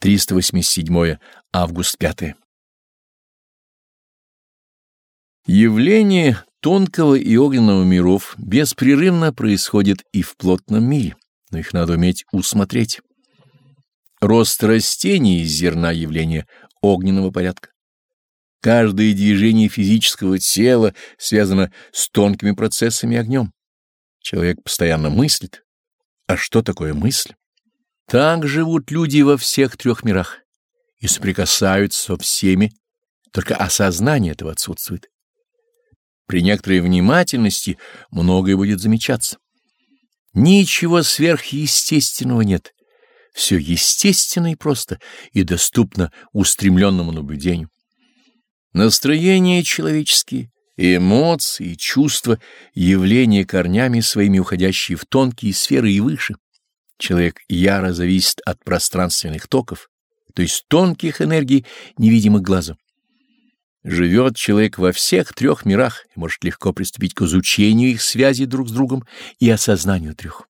387 август 5. Явление тонкого и огненного миров беспрерывно происходит и в плотном мире, но их надо уметь усмотреть. Рост растений из зерна явления огненного порядка. Каждое движение физического тела связано с тонкими процессами огнем. Человек постоянно мыслит. А что такое мысль? Так живут люди во всех трех мирах и соприкасаются со всеми, только осознание этого отсутствует. При некоторой внимательности многое будет замечаться. Ничего сверхъестественного нет. Все естественно и просто, и доступно устремленному наблюдению. Настроения человеческие, эмоции, чувства, явления корнями своими уходящие в тонкие сферы и выше — Человек яро зависит от пространственных токов, то есть тонких энергий, невидимых глазу. Живет человек во всех трех мирах и может легко приступить к изучению их связи друг с другом и осознанию трех.